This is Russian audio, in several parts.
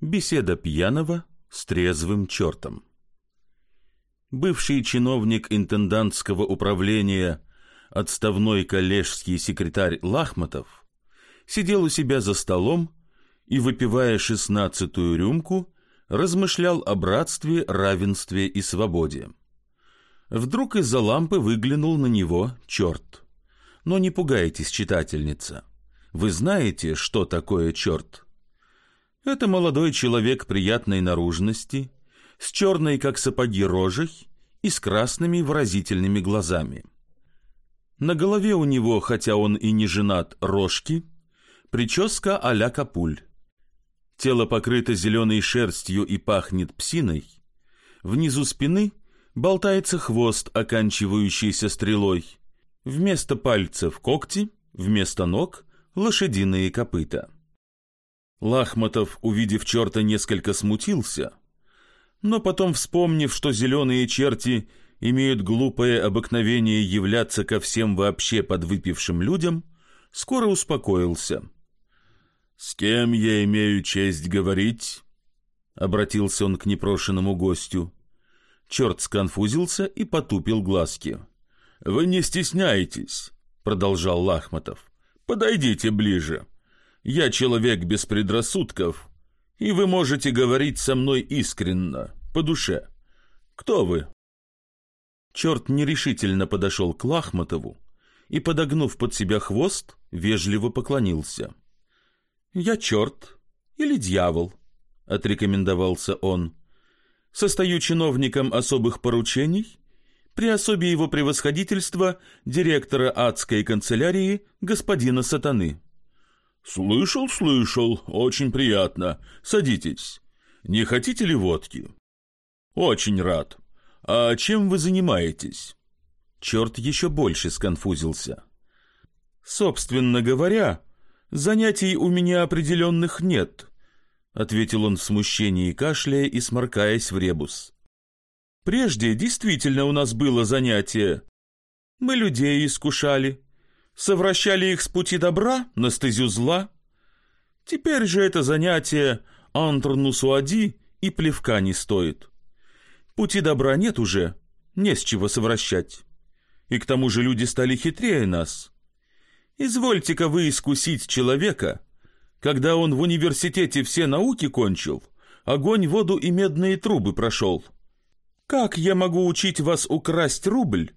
Беседа пьяного с трезвым чертом. Бывший чиновник интендантского управления, отставной коллежский секретарь Лахматов, сидел у себя за столом и, выпивая шестнадцатую рюмку, размышлял о братстве, равенстве и свободе. Вдруг из-за лампы выглянул на него черт. Но не пугайтесь, читательница. Вы знаете, что такое черт? Это молодой человек приятной наружности, с черной, как сапоги, рожей и с красными выразительными глазами. На голове у него, хотя он и не женат, рожки, прическа а-ля капуль. Тело покрыто зеленой шерстью и пахнет псиной. Внизу спины болтается хвост, оканчивающийся стрелой. Вместо пальцев когти, вместо ног лошадиные копыта. Лахматов, увидев черта, несколько смутился, но потом, вспомнив, что зеленые черти имеют глупое обыкновение являться ко всем вообще подвыпившим людям, скоро успокоился. «С кем я имею честь говорить?» — обратился он к непрошенному гостю. Черт сконфузился и потупил глазки. «Вы не стесняйтесь», — продолжал Лахматов. «Подойдите ближе. Я человек без предрассудков, и вы можете говорить со мной искренно, по душе. Кто вы?» Черт нерешительно подошел к Лахматову и, подогнув под себя хвост, вежливо поклонился. «Я черт или дьявол?» — отрекомендовался он. «Состою чиновником особых поручений при особе его превосходительства директора адской канцелярии господина Сатаны». «Слышал, слышал. Очень приятно. Садитесь. Не хотите ли водки?» «Очень рад. А чем вы занимаетесь?» Черт еще больше сконфузился. «Собственно говоря, занятий у меня определенных нет», ответил он в смущении, кашляя и сморкаясь в ребус. «Прежде действительно у нас было занятие. Мы людей искушали, совращали их с пути добра на стезю зла. Теперь же это занятие антрнусуади и плевка не стоит. Пути добра нет уже, не с чего совращать. И к тому же люди стали хитрее нас. Извольте-ка вы искусить человека, когда он в университете все науки кончил, огонь, воду и медные трубы прошел. Как я могу учить вас украсть рубль,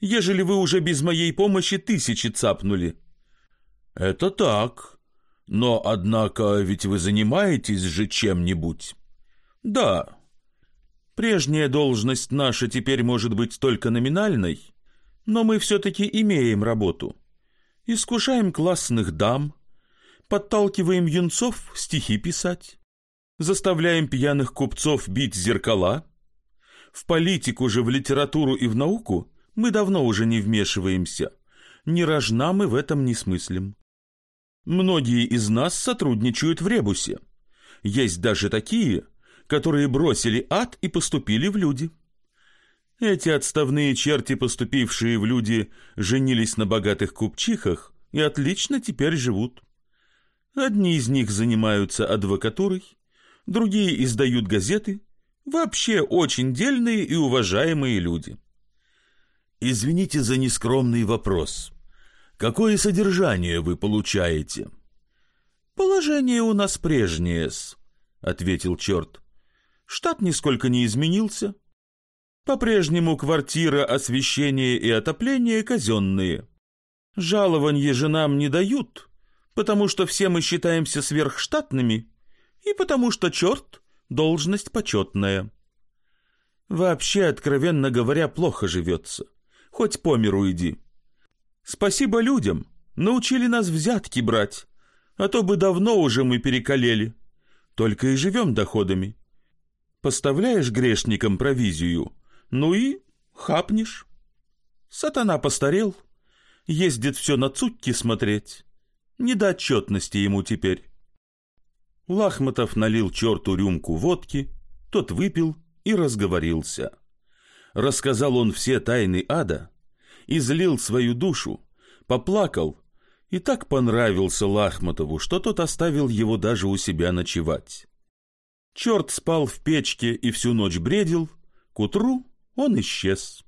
ежели вы уже без моей помощи тысячи цапнули. Это так. Но, однако, ведь вы занимаетесь же чем-нибудь. Да. Прежняя должность наша теперь может быть только номинальной, но мы все-таки имеем работу. Искушаем классных дам, подталкиваем юнцов стихи писать, заставляем пьяных купцов бить зеркала. В политику же, в литературу и в науку мы давно уже не вмешиваемся. Ни рожна мы в этом не смыслим. Многие из нас сотрудничают в Ребусе. Есть даже такие, которые бросили ад и поступили в люди. Эти отставные черти, поступившие в люди, женились на богатых купчихах и отлично теперь живут. Одни из них занимаются адвокатурой, другие издают газеты, вообще очень дельные и уважаемые люди. Извините за нескромный вопрос. Какое содержание вы получаете? Положение у нас прежнее, ответил черт. Штат нисколько не изменился. По-прежнему квартира, освещение и отопление казенные. Жалованье же нам не дают, потому что все мы считаемся сверхштатными и потому что черт — должность почетная. Вообще, откровенно говоря, плохо живется хоть по миру иди. Спасибо людям, научили нас взятки брать, а то бы давно уже мы перекалели. Только и живем доходами. Поставляешь грешникам провизию, ну и хапнешь. Сатана постарел, ездит все на цукки смотреть. Не до отчетности ему теперь. Лахматов налил черту рюмку водки, тот выпил и разговорился рассказал он все тайны ада, излил свою душу, поплакал и так понравился Лахматову, что тот оставил его даже у себя ночевать. Черт спал в печке и всю ночь бредил, к утру он исчез.